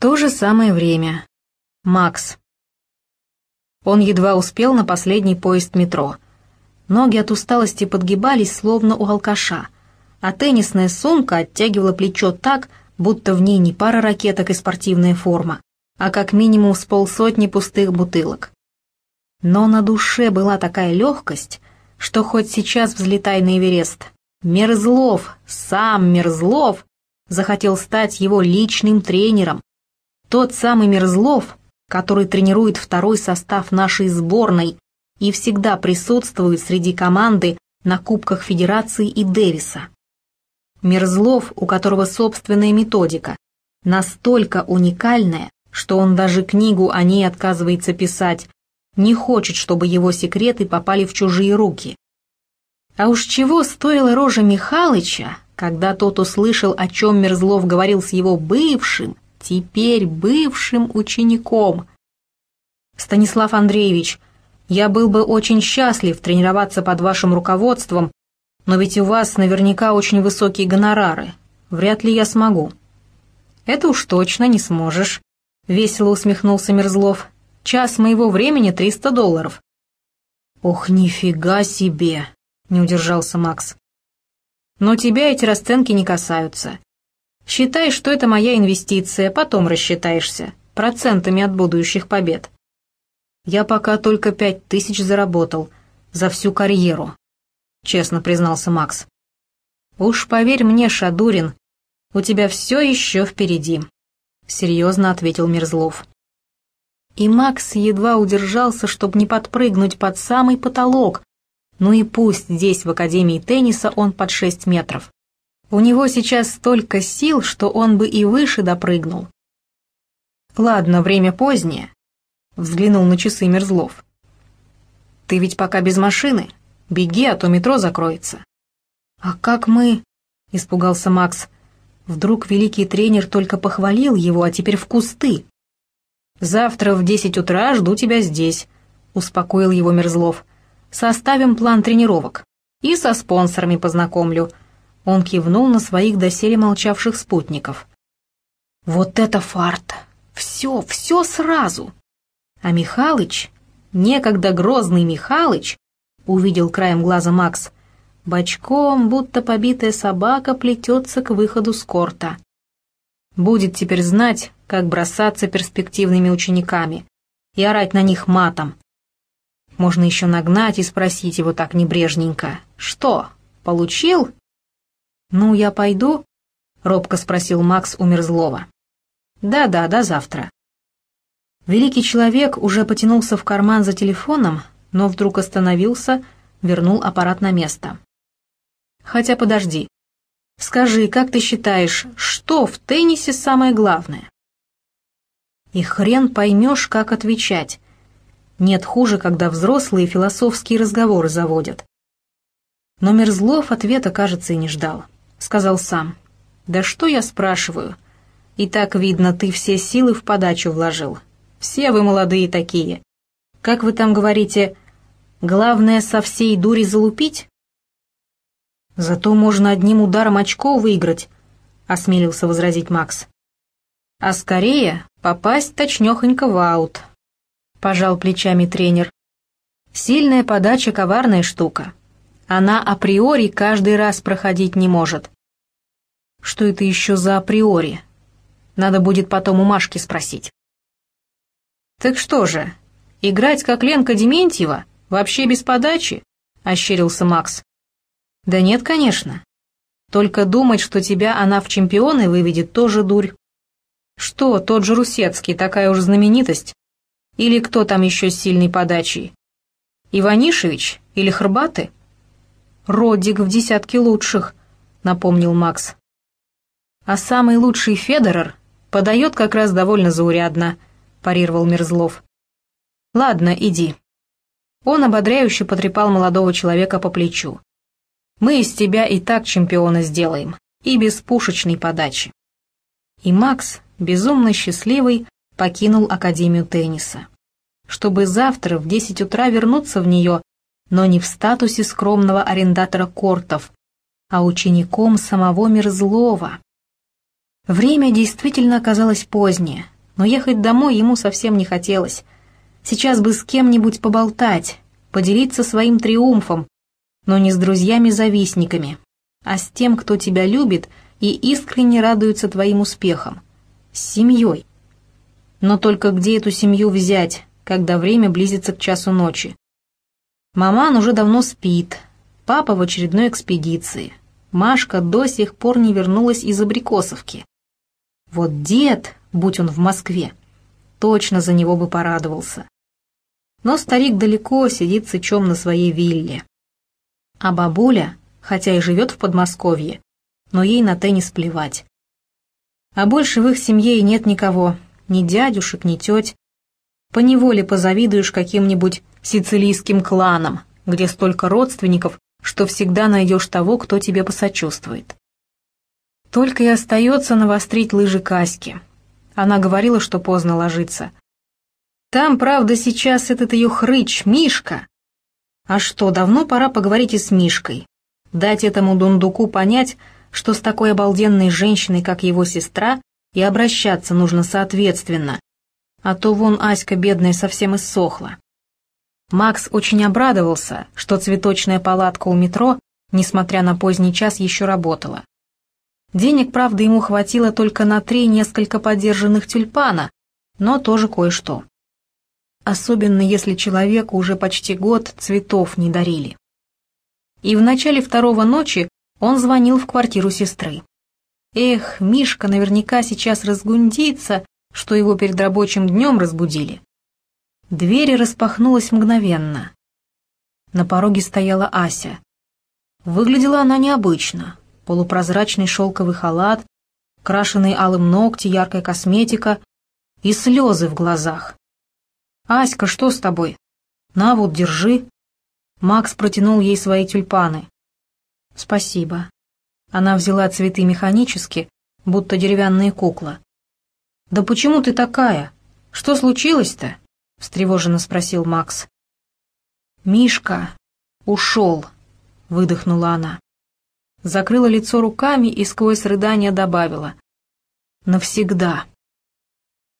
то же самое время. Макс. Он едва успел на последний поезд метро. Ноги от усталости подгибались, словно у алкаша, а теннисная сумка оттягивала плечо так, будто в ней не пара ракеток и спортивная форма, а как минимум с полсотни пустых бутылок. Но на душе была такая легкость, что хоть сейчас взлетай на Эверест. Мерзлов, сам Мерзлов, захотел стать его личным тренером. Тот самый Мерзлов, который тренирует второй состав нашей сборной и всегда присутствует среди команды на Кубках Федерации и Дэвиса. Мерзлов, у которого собственная методика, настолько уникальная, что он даже книгу о ней отказывается писать, не хочет, чтобы его секреты попали в чужие руки. А уж чего стоила рожа Михалыча, когда тот услышал, о чем Мерзлов говорил с его бывшим, теперь бывшим учеником. «Станислав Андреевич, я был бы очень счастлив тренироваться под вашим руководством, но ведь у вас наверняка очень высокие гонорары. Вряд ли я смогу». «Это уж точно не сможешь», — весело усмехнулся Мерзлов. «Час моего времени — триста долларов». «Ох, нифига себе!» — не удержался Макс. «Но тебя эти расценки не касаются. Считай, что это моя инвестиция, потом рассчитаешься, процентами от будущих побед. Я пока только пять тысяч заработал за всю карьеру, честно признался Макс. Уж поверь мне, Шадурин, у тебя все еще впереди, серьезно ответил Мерзлов. И Макс едва удержался, чтобы не подпрыгнуть под самый потолок, ну и пусть здесь, в Академии тенниса, он под шесть метров. У него сейчас столько сил, что он бы и выше допрыгнул. «Ладно, время позднее», — взглянул на часы Мерзлов. «Ты ведь пока без машины. Беги, а то метро закроется». «А как мы...» — испугался Макс. Вдруг великий тренер только похвалил его, а теперь в кусты. «Завтра в десять утра жду тебя здесь», — успокоил его Мерзлов. «Составим план тренировок. И со спонсорами познакомлю. Он кивнул на своих доселе молчавших спутников. «Вот это фарт! Все, все сразу!» А Михалыч, некогда грозный Михалыч, увидел краем глаза Макс, бочком, будто побитая собака, плетется к выходу с корта. Будет теперь знать, как бросаться перспективными учениками и орать на них матом. Можно еще нагнать и спросить его так небрежненько. «Что, получил?» «Ну, я пойду?» — робко спросил Макс у Мерзлова. «Да-да, до завтра». Великий человек уже потянулся в карман за телефоном, но вдруг остановился, вернул аппарат на место. «Хотя подожди. Скажи, как ты считаешь, что в теннисе самое главное?» И хрен поймешь, как отвечать. Нет хуже, когда взрослые философские разговоры заводят. Но Мерзлов ответа, кажется, и не ждал сказал сам. «Да что я спрашиваю? И так видно, ты все силы в подачу вложил. Все вы молодые такие. Как вы там говорите, главное со всей дури залупить?» «Зато можно одним ударом очков выиграть», — осмелился возразить Макс. «А скорее попасть точнёхонько в аут», — пожал плечами тренер. «Сильная подача — коварная штука она априори каждый раз проходить не может. Что это еще за априори? Надо будет потом у Машки спросить. «Так что же, играть как Ленка Дементьева? Вообще без подачи?» — ощерился Макс. «Да нет, конечно. Только думать, что тебя она в чемпионы выведет, тоже дурь. Что, тот же Русецкий, такая уж знаменитость? Или кто там еще с сильной подачей? Иванишевич или Хрбаты?» Родик в десятке лучших», — напомнил Макс. «А самый лучший Федерер подает как раз довольно заурядно», — парировал Мерзлов. «Ладно, иди». Он ободряюще потрепал молодого человека по плечу. «Мы из тебя и так чемпиона сделаем, и без пушечной подачи». И Макс, безумно счастливый, покинул Академию тенниса. Чтобы завтра в десять утра вернуться в нее но не в статусе скромного арендатора кортов, а учеником самого Мерзлова. Время действительно оказалось позднее, но ехать домой ему совсем не хотелось. Сейчас бы с кем-нибудь поболтать, поделиться своим триумфом, но не с друзьями-завистниками, а с тем, кто тебя любит и искренне радуется твоим успехам. С семьей. Но только где эту семью взять, когда время близится к часу ночи? Маман уже давно спит, папа в очередной экспедиции. Машка до сих пор не вернулась из Абрикосовки. Вот дед, будь он в Москве, точно за него бы порадовался. Но старик далеко сидит сычом на своей вилле. А бабуля, хотя и живет в Подмосковье, но ей на теннис плевать. А больше в их семье и нет никого, ни дядюшек, ни теть. Поневоле позавидуешь каким-нибудь сицилийским кланам, где столько родственников, что всегда найдешь того, кто тебе посочувствует. Только и остается навострить лыжи Каськи. Она говорила, что поздно ложиться. Там, правда, сейчас этот ее хрыч, Мишка. А что, давно пора поговорить и с Мишкой. Дать этому дундуку понять, что с такой обалденной женщиной, как его сестра, и обращаться нужно соответственно. А то вон Аська бедная совсем иссохла. Макс очень обрадовался, что цветочная палатка у метро, несмотря на поздний час, еще работала. Денег, правда, ему хватило только на три несколько подержанных тюльпана, но тоже кое-что. Особенно если человеку уже почти год цветов не дарили. И в начале второго ночи он звонил в квартиру сестры. Эх, Мишка наверняка сейчас разгундится, что его перед рабочим днем разбудили. Дверь распахнулась мгновенно. На пороге стояла Ася. Выглядела она необычно. Полупрозрачный шелковый халат, крашеные алым ногти, яркая косметика и слезы в глазах. «Аська, что с тобой? На вот, держи». Макс протянул ей свои тюльпаны. «Спасибо». Она взяла цветы механически, будто деревянная кукла. «Да почему ты такая? Что случилось-то?» — встревоженно спросил Макс. «Мишка ушел», — выдохнула она. Закрыла лицо руками и сквозь рыдания добавила. «Навсегда».